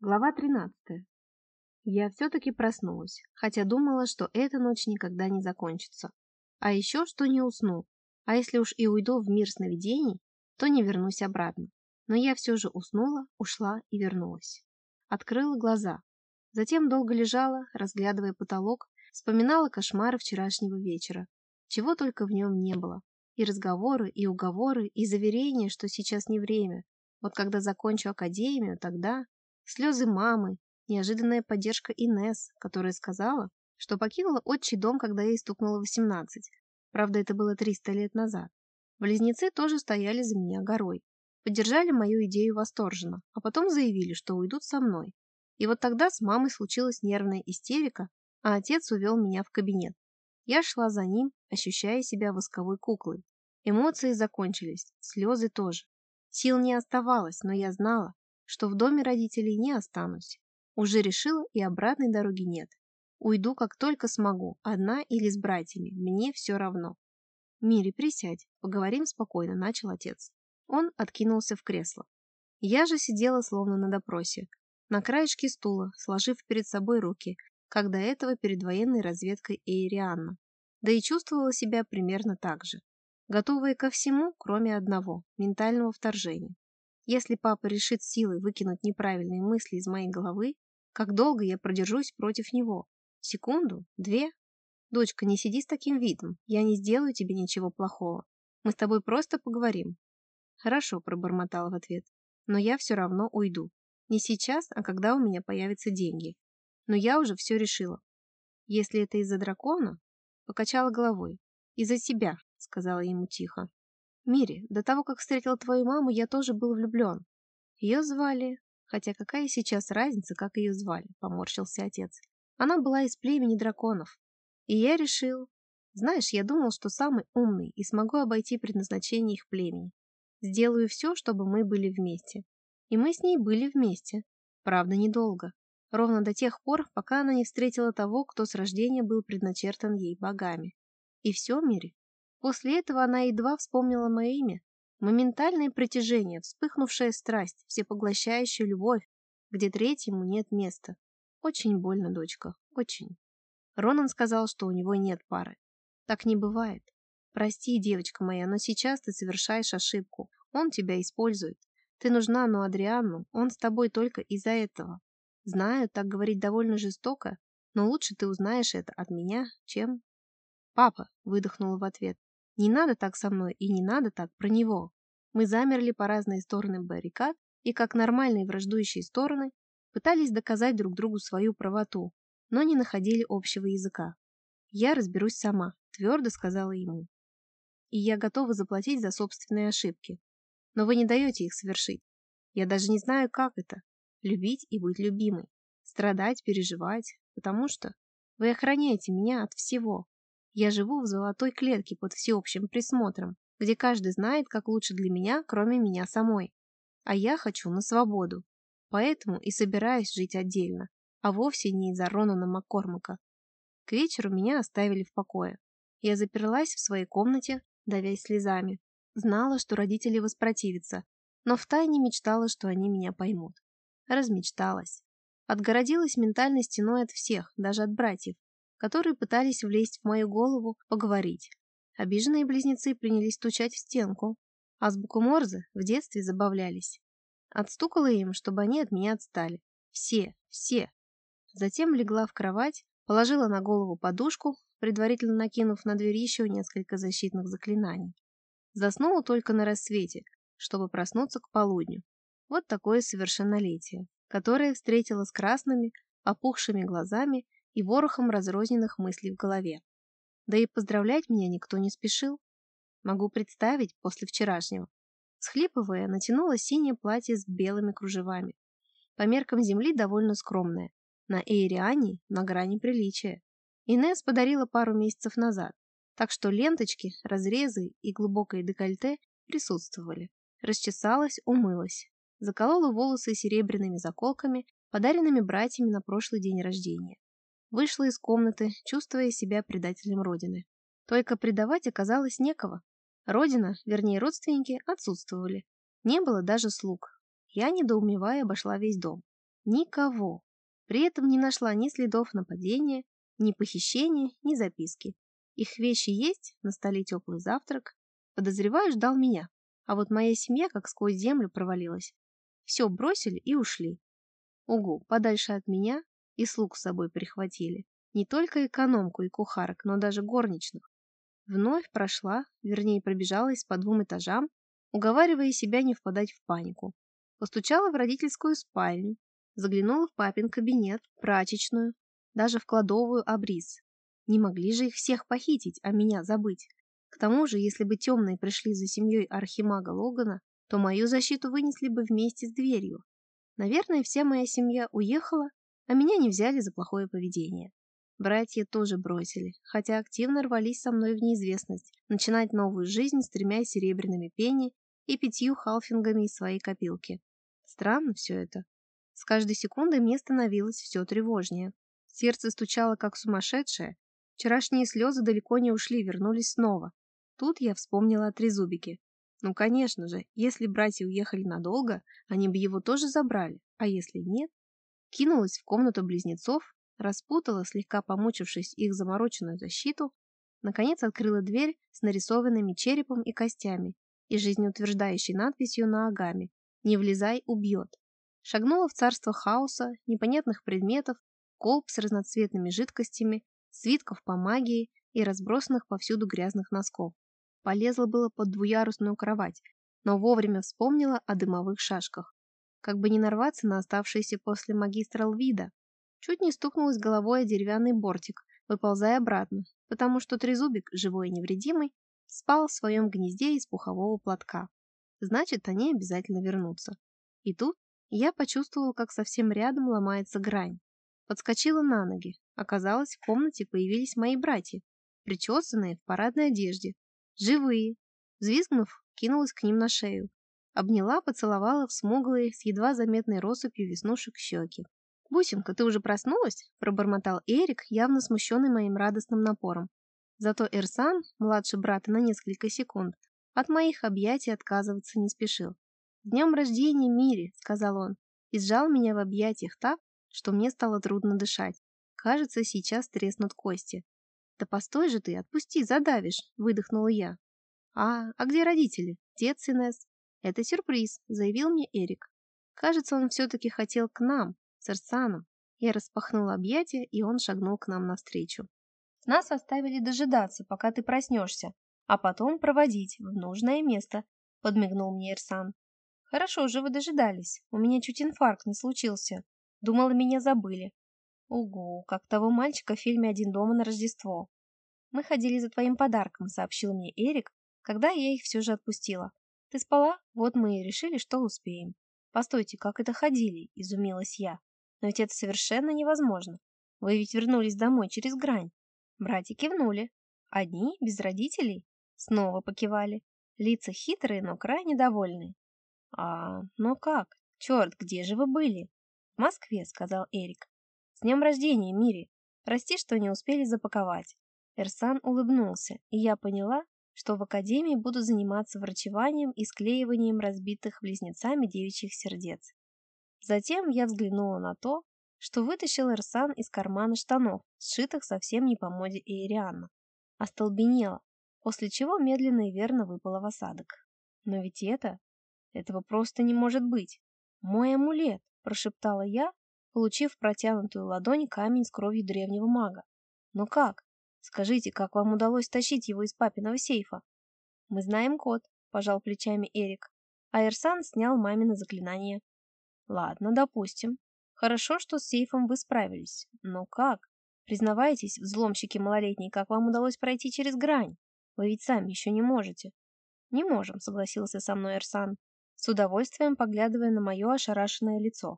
Глава 13. Я все-таки проснулась, хотя думала, что эта ночь никогда не закончится. А еще, что не усну. А если уж и уйду в мир сновидений, то не вернусь обратно. Но я все же уснула, ушла и вернулась. Открыла глаза. Затем долго лежала, разглядывая потолок, вспоминала кошмары вчерашнего вечера. Чего только в нем не было. И разговоры, и уговоры, и заверения, что сейчас не время. Вот когда закончу академию, тогда слезы мамы, неожиданная поддержка Инес, которая сказала, что покинула отчий дом, когда ей стукнуло 18. Правда, это было 300 лет назад. Близнецы тоже стояли за меня горой. Поддержали мою идею восторженно, а потом заявили, что уйдут со мной. И вот тогда с мамой случилась нервная истерика, а отец увел меня в кабинет. Я шла за ним, ощущая себя восковой куклой. Эмоции закончились, слезы тоже. Сил не оставалось, но я знала, что в доме родителей не останусь. Уже решила, и обратной дороги нет. Уйду, как только смогу, одна или с братьями, мне все равно. Мири, присядь, поговорим спокойно, начал отец. Он откинулся в кресло. Я же сидела словно на допросе, на краешке стула, сложив перед собой руки, как до этого перед военной разведкой Эйрианна. Да и чувствовала себя примерно так же. Готовая ко всему, кроме одного – ментального вторжения. Если папа решит силой выкинуть неправильные мысли из моей головы, как долго я продержусь против него? Секунду? Две? Дочка, не сиди с таким видом. Я не сделаю тебе ничего плохого. Мы с тобой просто поговорим. Хорошо, пробормотала в ответ. Но я все равно уйду. Не сейчас, а когда у меня появятся деньги. Но я уже все решила. Если это из-за дракона, покачала головой. Из-за тебя, сказала ему тихо. Мире, до того, как встретил твою маму, я тоже был влюблен. Ее звали... Хотя какая сейчас разница, как ее звали, поморщился отец. Она была из племени драконов. И я решил... Знаешь, я думал, что самый умный и смогу обойти предназначение их племени. Сделаю все, чтобы мы были вместе. И мы с ней были вместе. Правда, недолго. Ровно до тех пор, пока она не встретила того, кто с рождения был предначертан ей богами. И все, Мире, После этого она едва вспомнила мое имя. Моментальное притяжение, вспыхнувшая страсть, всепоглощающая любовь, где третьему нет места. Очень больно, дочка, очень. Ронан сказал, что у него нет пары. Так не бывает. Прости, девочка моя, но сейчас ты совершаешь ошибку. Он тебя использует. Ты нужна, но Адриану, он с тобой только из-за этого. Знаю, так говорить довольно жестоко, но лучше ты узнаешь это от меня, чем... Папа, выдохнула в ответ. Не надо так со мной и не надо так про него. Мы замерли по разные стороны баррикад и, как нормальные враждующие стороны, пытались доказать друг другу свою правоту, но не находили общего языка. «Я разберусь сама», – твердо сказала ему. «И я готова заплатить за собственные ошибки. Но вы не даете их совершить. Я даже не знаю, как это – любить и быть любимой, страдать, переживать, потому что вы охраняете меня от всего, я живу в золотой клетке под всеобщим присмотром, где каждый знает, как лучше для меня, кроме меня самой. А я хочу на свободу. Поэтому и собираюсь жить отдельно, а вовсе не из-за Ронана Маккормака. К вечеру меня оставили в покое. Я заперлась в своей комнате, давясь слезами. Знала, что родители воспротивятся, но втайне мечтала, что они меня поймут. Размечталась. Отгородилась ментальной стеной от всех, даже от братьев, которые пытались влезть в мою голову, поговорить. Обиженные близнецы принялись стучать в стенку. Азбуку Морзе в детстве забавлялись. Отстукала им, чтобы они от меня отстали. Все, все. Затем легла в кровать, положила на голову подушку, предварительно накинув на дверь еще несколько защитных заклинаний. Заснула только на рассвете, чтобы проснуться к полудню. Вот такое совершеннолетие, которое встретила с красными, опухшими глазами и ворохом разрозненных мыслей в голове. Да и поздравлять меня никто не спешил. Могу представить после вчерашнего. Схлипывая, натянула синее платье с белыми кружевами. По меркам земли довольно скромное. На Эйриане на грани приличия. Инесс подарила пару месяцев назад, так что ленточки, разрезы и глубокое декольте присутствовали. Расчесалась, умылась. Заколола волосы серебряными заколками, подаренными братьями на прошлый день рождения. Вышла из комнаты, чувствуя себя предателем Родины. Только предавать оказалось некого. Родина, вернее родственники, отсутствовали. Не было даже слуг. Я, недоумевая, обошла весь дом. Никого. При этом не нашла ни следов нападения, ни похищения, ни записки. Их вещи есть, на столе теплый завтрак. Подозреваю, ждал меня. А вот моя семья как сквозь землю провалилась. Все бросили и ушли. Угу, подальше от меня и слуг с собой прихватили. Не только экономку и кухарок, но даже горничных. Вновь прошла, вернее пробежалась по двум этажам, уговаривая себя не впадать в панику. Постучала в родительскую спальню, заглянула в папин кабинет, прачечную, даже в кладовую обрис. Не могли же их всех похитить, а меня забыть. К тому же, если бы темные пришли за семьей архимага Логана, то мою защиту вынесли бы вместе с дверью. Наверное, вся моя семья уехала, а меня не взяли за плохое поведение. Братья тоже бросили, хотя активно рвались со мной в неизвестность, начинать новую жизнь с тремя серебряными пенни и пятью халфингами из своей копилки. Странно все это. С каждой секундой мне становилось все тревожнее. Сердце стучало как сумасшедшее. Вчерашние слезы далеко не ушли, вернулись снова. Тут я вспомнила о трезубике. Ну, конечно же, если братья уехали надолго, они бы его тоже забрали, а если нет? Кинулась в комнату близнецов, распутала, слегка помучившись их замороченную защиту, наконец открыла дверь с нарисованными черепом и костями и жизнеутверждающей надписью на агаме «Не влезай, убьет». Шагнула в царство хаоса, непонятных предметов, колб с разноцветными жидкостями, свитков по магии и разбросанных повсюду грязных носков. Полезла было под двуярусную кровать, но вовремя вспомнила о дымовых шашках. Как бы не нарваться на оставшиеся после магистра Лвида. Чуть не стукнулась головой о деревянный бортик, выползая обратно, потому что трезубик, живой и невредимый, спал в своем гнезде из пухового платка. Значит, они обязательно вернутся. И тут я почувствовала, как совсем рядом ломается грань. Подскочила на ноги. Оказалось, в комнате появились мои братья, причесанные в парадной одежде. Живые. Взвизгнув, кинулась к ним на шею. Обняла, поцеловала в смуглые, с едва заметной россыпью веснушек щеки. «Бусинка, ты уже проснулась?» – пробормотал Эрик, явно смущенный моим радостным напором. Зато Эрсан, младший брат на несколько секунд, от моих объятий отказываться не спешил. «С днем рождения, Мири!» – сказал он, и сжал меня в объятиях так, что мне стало трудно дышать. Кажется, сейчас треснут кости. «Да постой же ты, отпусти, задавишь!» – выдохнула я. «А, а где родители? Дед с Инесс?» «Это сюрприз», – заявил мне Эрик. Кажется, он все-таки хотел к нам, с Арсаном. Я распахнула объятия, и он шагнул к нам навстречу. «Нас оставили дожидаться, пока ты проснешься, а потом проводить в нужное место», – подмигнул мне Ирсан. «Хорошо же вы дожидались. У меня чуть инфаркт не случился. Думала, меня забыли. Угу, как того мальчика в фильме «Один дома на Рождество». Мы ходили за твоим подарком, сообщил мне Эрик, когда я их все же отпустила. Ты спала? Вот мы и решили, что успеем. Постойте, как это ходили? Изумилась я. Но ведь это совершенно невозможно. Вы ведь вернулись домой через грань. Братья кивнули. Одни, без родителей? Снова покивали. Лица хитрые, но крайне довольные. А, ну как? Черт, где же вы были? В Москве, сказал Эрик. «С днем рождения, Мири! Прости, что не успели запаковать». Эрсан улыбнулся, и я поняла, что в академии буду заниматься врачеванием и склеиванием разбитых близнецами девичьих сердец. Затем я взглянула на то, что вытащил Эрсан из кармана штанов, сшитых совсем не по моде Эйрианна. Остолбенела, после чего медленно и верно выпала в осадок. Но ведь это... Этого просто не может быть. Мой амулет, прошептала я, получив протянутую ладонь камень с кровью древнего мага. Но как? Скажите, как вам удалось тащить его из папиного сейфа? Мы знаем код, пожал плечами Эрик. А Эрсан снял мамино заклинание. Ладно, допустим. Хорошо, что с сейфом вы справились. Но как? Признавайтесь, взломщики малолетние, как вам удалось пройти через грань? Вы ведь сами еще не можете. Не можем, согласился со мной Эрсан, с удовольствием поглядывая на мое ошарашенное лицо.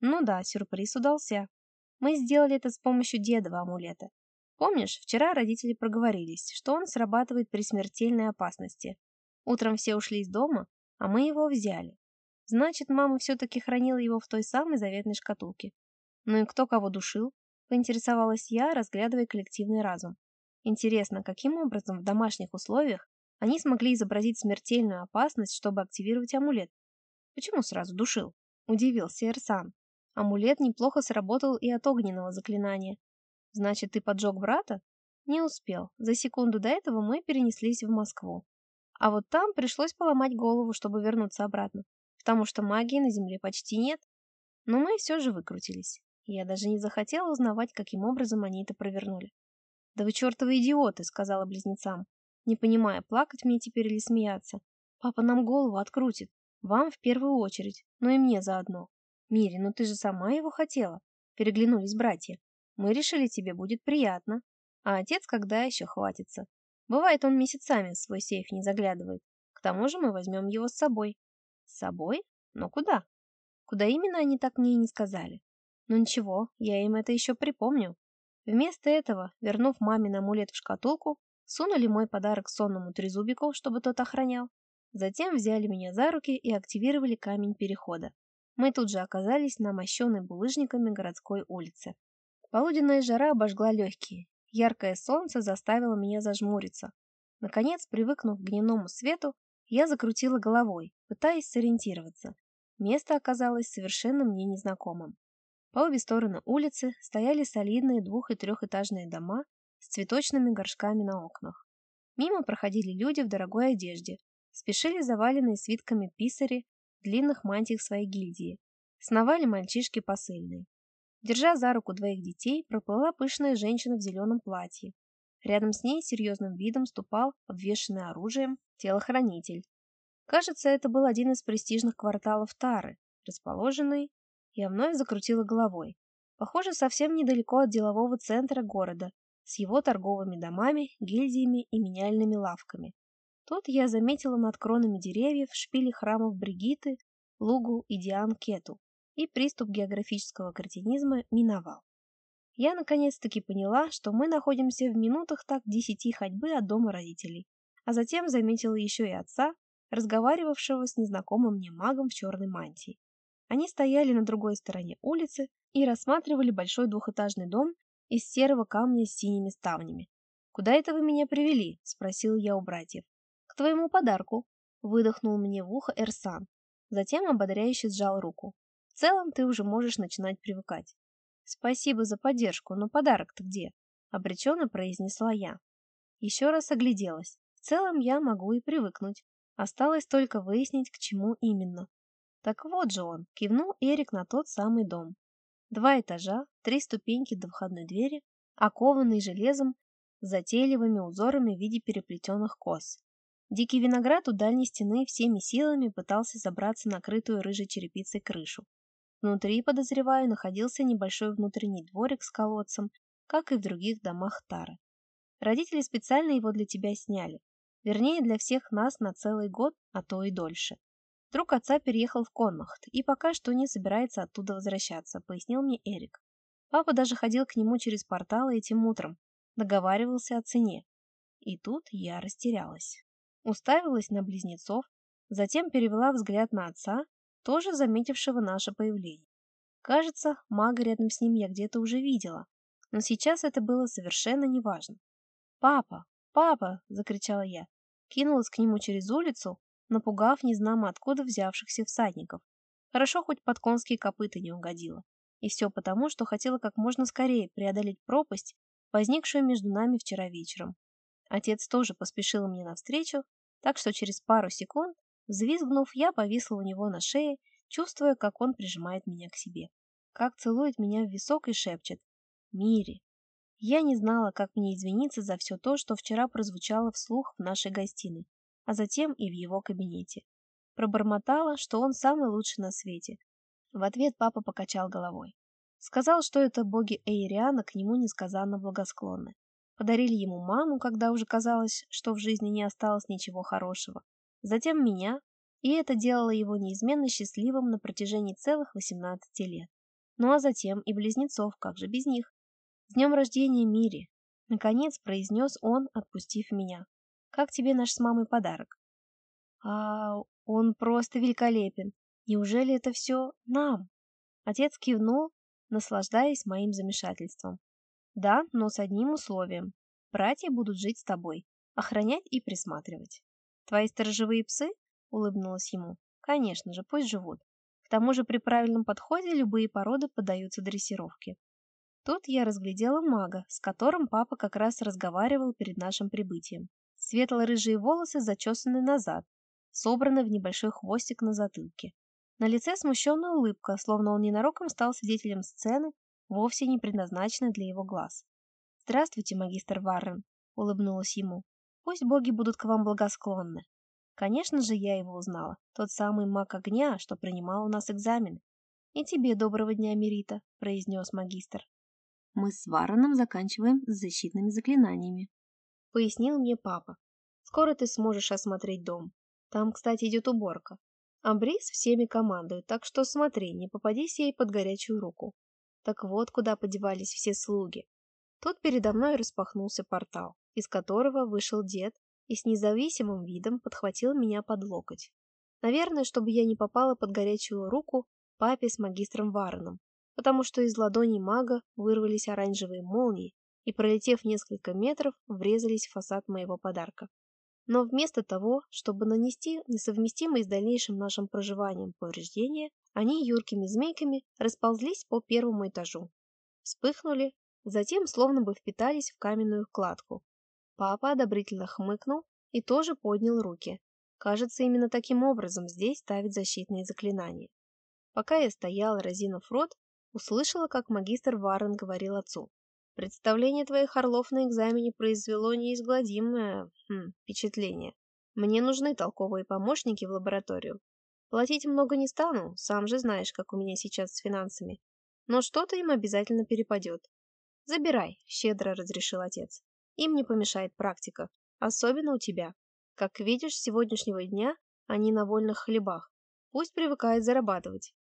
Ну да, сюрприз удался. Мы сделали это с помощью дедова амулета. Помнишь, вчера родители проговорились, что он срабатывает при смертельной опасности. Утром все ушли из дома, а мы его взяли. Значит, мама все-таки хранила его в той самой заветной шкатулке. Ну и кто кого душил? Поинтересовалась я, разглядывая коллективный разум. Интересно, каким образом в домашних условиях они смогли изобразить смертельную опасность, чтобы активировать амулет? Почему сразу душил? Удивился Эрсан. Амулет неплохо сработал и от огненного заклинания. Значит, ты поджег брата? Не успел. За секунду до этого мы перенеслись в Москву. А вот там пришлось поломать голову, чтобы вернуться обратно, потому что магии на Земле почти нет. Но мы все же выкрутились. Я даже не захотела узнавать, каким образом они это провернули. «Да вы чертовы идиоты!» — сказала близнецам, не понимая, плакать мне теперь или смеяться. «Папа нам голову открутит. Вам в первую очередь, но и мне заодно. Мири, ну ты же сама его хотела!» Переглянулись братья. «Мы решили, тебе будет приятно. А отец когда еще хватится? Бывает, он месяцами в свой сейф не заглядывает. К тому же мы возьмем его с собой». «С собой? Но куда?» Куда именно они так мне и не сказали. Но ничего, я им это еще припомню. Вместо этого, вернув маме амулет в шкатулку, сунули мой подарок сонному трезубику, чтобы тот охранял. Затем взяли меня за руки и активировали камень перехода. Мы тут же оказались на мощенной булыжниками городской улице. Полуденная жара обожгла легкие. Яркое солнце заставило меня зажмуриться. Наконец, привыкнув к дневному свету, я закрутила головой, пытаясь сориентироваться. Место оказалось совершенно мне незнакомым. По обе стороны улицы стояли солидные двух- и трехэтажные дома с цветочными горшками на окнах. Мимо проходили люди в дорогой одежде, спешили заваленные свитками писари в длинных мантиях своей гильдии, сновали мальчишки посыльные. Держа за руку двоих детей, проплыла пышная женщина в зеленом платье. Рядом с ней серьезным видом ступал, обвешанный оружием, телохранитель. Кажется, это был один из престижных кварталов Тары, расположенный... Я вновь закрутила головой. Похоже, совсем недалеко от делового центра города, с его торговыми домами, гильдиями и меняльными лавками. Тут я заметила над кронами деревьев шпили храмов Бригиты, Лугу и Диан Кету, и приступ географического кретинизма миновал. Я наконец-таки поняла, что мы находимся в минутах так десяти ходьбы от дома родителей, а затем заметила еще и отца, разговаривавшего с незнакомым мне магом в черной мантии. Они стояли на другой стороне улицы и рассматривали большой двухэтажный дом из серого камня с синими ставнями. «Куда это вы меня привели?» – спросил я у братьев. «К твоему подарку», – выдохнул мне в ухо Эрсан. Затем ободряюще сжал руку. «В целом ты уже можешь начинать привыкать». «Спасибо за поддержку, но подарок-то где?» – обреченно произнесла я. Еще раз огляделась. В целом я могу и привыкнуть. Осталось только выяснить, к чему именно. Так вот же он, кивнул Эрик на тот самый дом. Два этажа, три ступеньки до входной двери, окованный железом с затейливыми узорами в виде переплетенных кос. Дикий виноград у дальней стены всеми силами пытался забраться на крытую рыжей черепицей крышу. Внутри, подозреваю, находился небольшой внутренний дворик с колодцем, как и в других домах Тары. Родители специально его для тебя сняли. Вернее, для всех нас на целый год, а то и дольше. Друг отца переехал в Конмахт и пока что не собирается оттуда возвращаться, пояснил мне Эрик. Папа даже ходил к нему через порталы этим утром, договаривался о цене. И тут я растерялась. Уставилась на близнецов, затем перевела взгляд на отца, тоже заметившего наше появление. Кажется, мага рядом с ним я где-то уже видела, но сейчас это было совершенно неважно. «Папа! Папа!» – закричала я. Кинулась к нему через улицу, напугав незнамо откуда взявшихся всадников. Хорошо, хоть под конские копыта не угодила. И все потому, что хотела как можно скорее преодолеть пропасть, возникшую между нами вчера вечером. Отец тоже поспешил мне навстречу, так что через пару секунд, взвизгнув, я повисла у него на шее, чувствуя, как он прижимает меня к себе. Как целует меня в висок и шепчет «Мири». Я не знала, как мне извиниться за все то, что вчера прозвучало вслух в нашей гостиной а затем и в его кабинете. Пробормотала, что он самый лучший на свете. В ответ папа покачал головой. Сказал, что это боги Эйриана к нему несказанно благосклонны. Подарили ему маму, когда уже казалось, что в жизни не осталось ничего хорошего. Затем меня, и это делало его неизменно счастливым на протяжении целых 18 лет. Ну а затем и близнецов, как же без них. С днем рождения, Мири! Наконец произнес он, отпустив меня. Как тебе наш с мамой подарок? А он просто великолепен. Неужели это все нам? Отец кивнул, наслаждаясь моим замешательством. Да, но с одним условием. Братья будут жить с тобой, охранять и присматривать. Твои сторожевые псы? Улыбнулась ему. Конечно же, пусть живут. К тому же при правильном подходе любые породы поддаются дрессировке. Тут я разглядела мага, с которым папа как раз разговаривал перед нашим прибытием. Светло-рыжие волосы зачесаны назад, собраны в небольшой хвостик на затылке. На лице смущенная улыбка, словно он ненароком стал свидетелем сцены, вовсе не предназначенной для его глаз. «Здравствуйте, магистр Варрен», — улыбнулась ему. «Пусть боги будут к вам благосклонны». Конечно же, я его узнала. Тот самый маг огня, что принимал у нас экзамен. «И тебе доброго дня, Мерита», — произнес магистр. «Мы с Вароном заканчиваем с защитными заклинаниями», — пояснил мне папа. «Скоро ты сможешь осмотреть дом. Там, кстати, идет уборка. А Брис всеми командует, так что смотри, не попадись ей под горячую руку. Так вот, куда подевались все слуги. Тут передо мной распахнулся портал, из которого вышел дед и с независимым видом подхватил меня под локоть. Наверное, чтобы я не попала под горячую руку папе с магистром Вареном, потому что из ладоней мага вырвались оранжевые молнии и, пролетев несколько метров, врезались в фасад моего подарка. Но вместо того, чтобы нанести несовместимые с дальнейшим нашим проживанием повреждения, они юркими змейками расползлись по первому этажу. Вспыхнули, затем словно бы впитались в каменную кладку, Папа одобрительно хмыкнул и тоже поднял руки. Кажется, именно таким образом здесь ставят защитные заклинания. Пока я стояла, разинув рот, услышала, как магистр Варен говорил отцу. Представление твоих орлов на экзамене произвело неизгладимое хм, впечатление. Мне нужны толковые помощники в лабораторию. Платить много не стану, сам же знаешь, как у меня сейчас с финансами. Но что-то им обязательно перепадет. Забирай, щедро разрешил отец. Им не помешает практика, особенно у тебя. Как видишь, с сегодняшнего дня они на вольных хлебах. Пусть привыкает зарабатывать.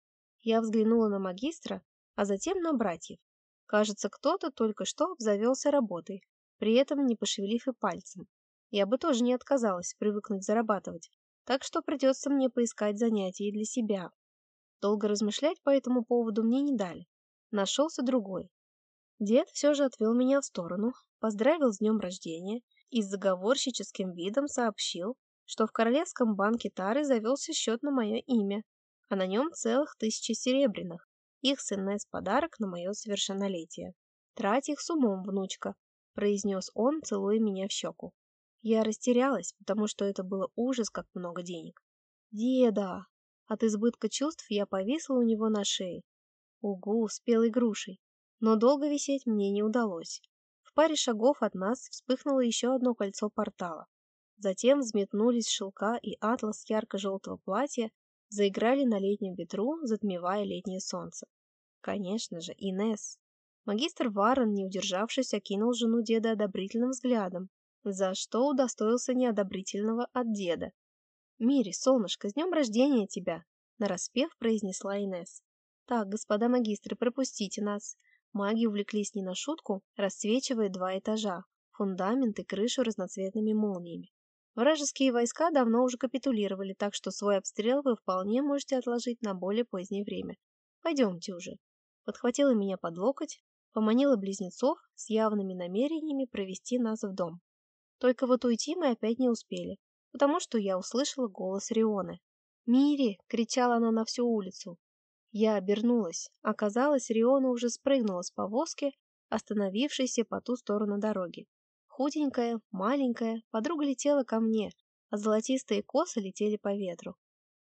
Я взглянула на магистра, а затем на братьев. Кажется, кто-то только что обзавелся работой, при этом не пошевелив и пальцем. Я бы тоже не отказалась привыкнуть зарабатывать, так что придется мне поискать занятия для себя. Долго размышлять по этому поводу мне не дали. Нашелся другой. Дед все же отвел меня в сторону, поздравил с днем рождения и с заговорщическим видом сообщил, что в Королевском банке Тары завелся счет на мое имя, а на нем целых тысячи серебряных, их с Инесс подарок на мое совершеннолетие. «Трать их с умом, внучка», — произнес он, целуя меня в щеку. Я растерялась, потому что это было ужас, как много денег. «Деда!» От избытка чувств я повисла у него на шее. Угу, спелой грушей. Но долго висеть мне не удалось. В паре шагов от нас вспыхнуло еще одно кольцо портала. Затем взметнулись шелка и атлас ярко-желтого платья, заиграли на летнем ветру, затмевая летнее солнце. Конечно же, Инес. Магистр Варен, не удержавшись, окинул жену деда одобрительным взглядом, за что удостоился неодобрительного от деда. «Мири, солнышко, с днем рождения тебя!» — нараспев произнесла Инес. «Так, господа магистры, пропустите нас. Маги увлеклись не на шутку, расцвечивая два этажа, фундамент и крышу разноцветными молниями. Вражеские войска давно уже капитулировали, так что свой обстрел вы вполне можете отложить на более позднее время. Пойдемте уже. Подхватила меня под локоть, поманила близнецов с явными намерениями провести нас в дом. Только вот уйти мы опять не успели, потому что я услышала голос Рионы. «Мири!» — кричала она на всю улицу. Я обернулась. Оказалось, Риона уже спрыгнула с повозки, остановившейся по ту сторону дороги. Худенькая, маленькая, подруга летела ко мне, а золотистые косы летели по ветру.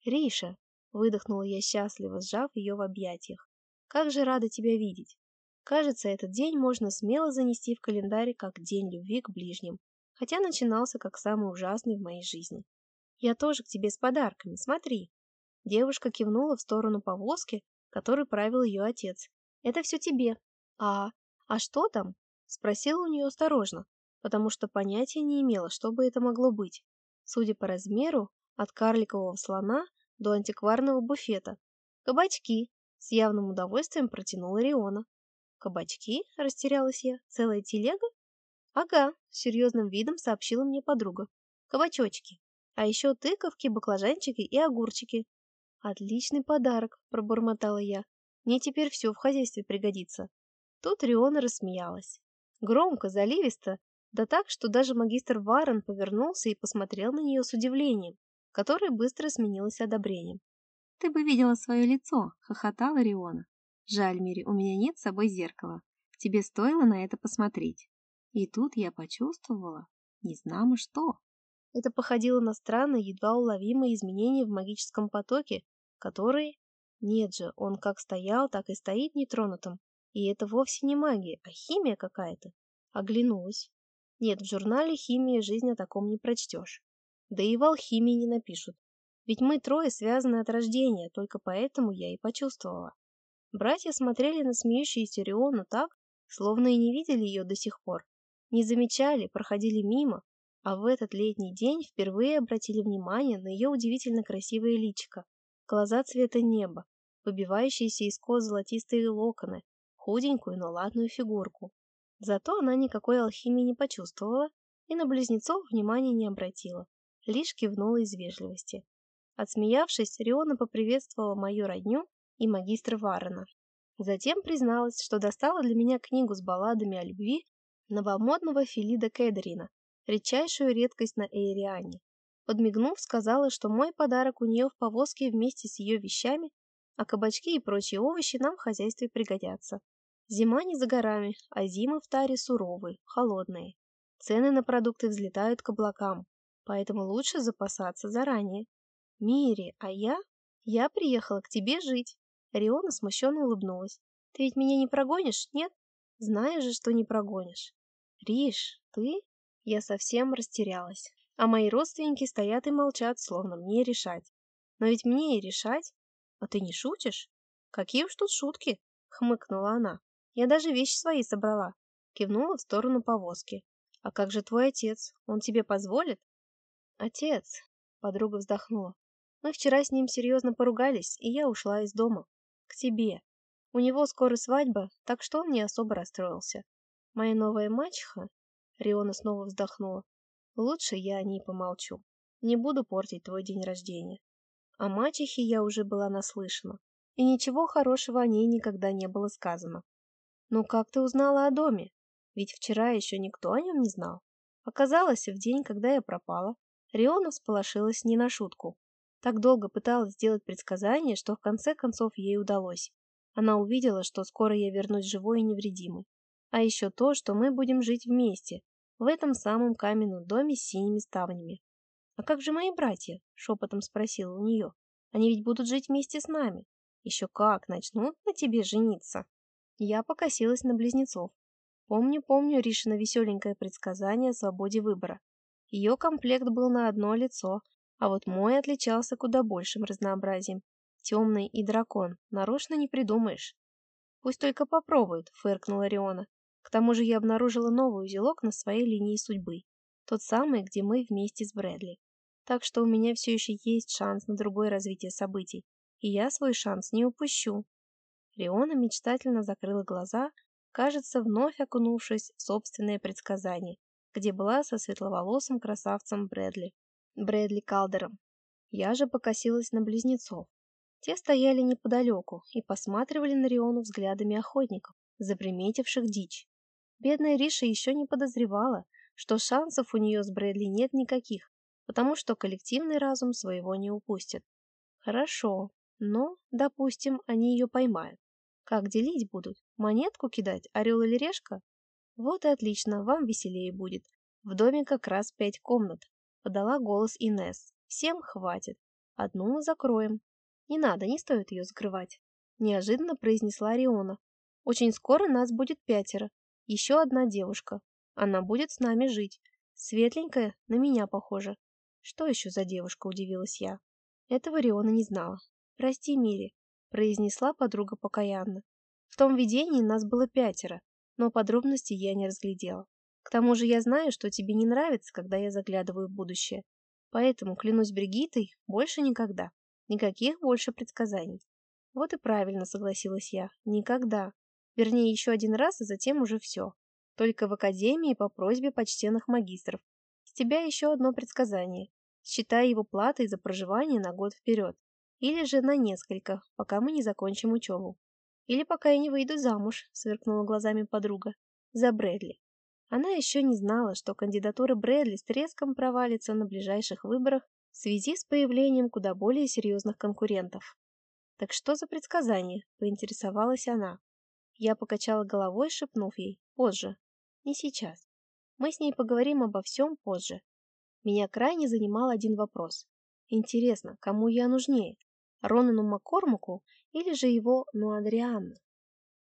«Риша!» — выдохнула я счастливо, сжав ее в объятиях. «Как же рада тебя видеть!» Кажется, этот день можно смело занести в календарь как день любви к ближним, хотя начинался как самый ужасный в моей жизни. «Я тоже к тебе с подарками, смотри!» Девушка кивнула в сторону повозки, которой правил ее отец. «Это все тебе». «А... а что там?» Спросила у нее осторожно, потому что понятия не имела, что бы это могло быть. Судя по размеру, от карликового слона до антикварного буфета. «Кабачки!» С явным удовольствием протянула Риона. «Кабачки?» – растерялась я. «Целая телега?» «Ага», – серьезным видом сообщила мне подруга. «Кабачочки. А еще тыковки, баклажанчики и огурчики. «Отличный подарок», — пробормотала я. «Мне теперь все в хозяйстве пригодится». Тут Риона рассмеялась. Громко, заливисто, да так, что даже магистр Варен повернулся и посмотрел на нее с удивлением, которое быстро сменилось одобрением. Ты бы видела свое лицо, хохотала Риона. Жаль, Мири, у меня нет с собой зеркала. Тебе стоило на это посмотреть. И тут я почувствовала, не знамо что. Это походило на странные, едва уловимые изменения в магическом потоке, которые... Нет же, он как стоял, так и стоит нетронутым. И это вовсе не магия, а химия какая-то. Оглянулась. Нет, в журнале химии жизнь о таком не прочтешь. Да и в алхимии не напишут. Ведь мы трое связаны от рождения, только поэтому я и почувствовала. Братья смотрели на смеющуюся Риону так, словно и не видели ее до сих пор. Не замечали, проходили мимо, а в этот летний день впервые обратили внимание на ее удивительно красивое личико, глаза цвета неба, выбивающиеся из кос золотистые локоны, худенькую, но ладную фигурку. Зато она никакой алхимии не почувствовала и на близнецов внимания не обратила, лишь кивнула из вежливости. Отсмеявшись, Риона поприветствовала мою родню и магистра Варена. Затем призналась, что достала для меня книгу с балладами о любви новомодного Филида Кедрина, редчайшую редкость на Эйриане. Подмигнув, сказала, что мой подарок у нее в повозке вместе с ее вещами, а кабачки и прочие овощи нам в хозяйстве пригодятся. Зима не за горами, а зимы в таре суровые, холодные. Цены на продукты взлетают к облакам, поэтому лучше запасаться заранее. Мири, а я? Я приехала к тебе жить. Риона смущенно улыбнулась. Ты ведь меня не прогонишь, нет? Знаешь же, что не прогонишь. Риш, ты? Я совсем растерялась. А мои родственники стоят и молчат, словно мне решать. Но ведь мне и решать. А ты не шутишь? Какие уж тут шутки, хмыкнула она. Я даже вещи свои собрала. Кивнула в сторону повозки. А как же твой отец? Он тебе позволит? Отец, подруга вздохнула. Мы вчера с ним серьезно поругались, и я ушла из дома. К тебе. У него скоро свадьба, так что он не особо расстроился. Моя новая мачеха... Риона снова вздохнула. Лучше я о ней помолчу. Не буду портить твой день рождения. О мачехе я уже была наслышана, и ничего хорошего о ней никогда не было сказано. Ну как ты узнала о доме? Ведь вчера еще никто о нем не знал. Оказалось, в день, когда я пропала, Риона всполошилась не на шутку. Так долго пыталась сделать предсказание, что в конце концов ей удалось. Она увидела, что скоро я вернусь живой и невредимой. А еще то, что мы будем жить вместе, в этом самом каменном доме с синими ставнями. «А как же мои братья?» – шепотом спросила у нее. «Они ведь будут жить вместе с нами. Еще как начнут на тебе жениться». Я покосилась на близнецов. Помню, помню Ришина веселенькое предсказание о свободе выбора. Ее комплект был на одно лицо, а вот мой отличался куда большим разнообразием. Темный и дракон. Нарочно не придумаешь. Пусть только попробуют, фыркнула Риона. К тому же я обнаружила новый узелок на своей линии судьбы. Тот самый, где мы вместе с Брэдли. Так что у меня все еще есть шанс на другое развитие событий. И я свой шанс не упущу. Риона мечтательно закрыла глаза, кажется, вновь окунувшись в собственное предсказание, где была со светловолосым красавцем Брэдли. Брэдли Калдером. Я же покосилась на близнецов. Те стояли неподалеку и посматривали на Риону взглядами охотников, заприметивших дичь. Бедная Риша еще не подозревала, что шансов у нее с Брэдли нет никаких, потому что коллективный разум своего не упустит. Хорошо, но, допустим, они ее поймают. Как делить будут? Монетку кидать, орел или решка? Вот и отлично, вам веселее будет. В доме как раз пять комнат, подала голос Инес. Всем хватит. Одну мы закроем. Не надо, не стоит ее закрывать. Неожиданно произнесла Риона. Очень скоро нас будет пятеро. Еще одна девушка. Она будет с нами жить. Светленькая, на меня похожа. Что еще за девушка, удивилась я. Этого Риона не знала. Прости, Мири, произнесла подруга покаянно. В том видении нас было пятеро, но подробностей я не разглядела. К тому же я знаю, что тебе не нравится, когда я заглядываю в будущее. Поэтому, клянусь Бригитой, больше никогда. Никаких больше предсказаний. Вот и правильно согласилась я. Никогда. Вернее, еще один раз, и затем уже все. Только в академии по просьбе почтенных магистров. С тебя еще одно предсказание. Считай его платой за проживание на год вперед. Или же на несколько, пока мы не закончим учебу. Или пока я не выйду замуж, сверкнула глазами подруга. За Брэдли. Она еще не знала, что кандидатура Брэдли с треском провалится на ближайших выборах в связи с появлением куда более серьезных конкурентов. «Так что за предсказание?» – поинтересовалась она. Я покачала головой, шепнув ей «позже». «Не сейчас. Мы с ней поговорим обо всем позже». Меня крайне занимал один вопрос. Интересно, кому я нужнее? Ронану Маккормаку или же его Нуадриану?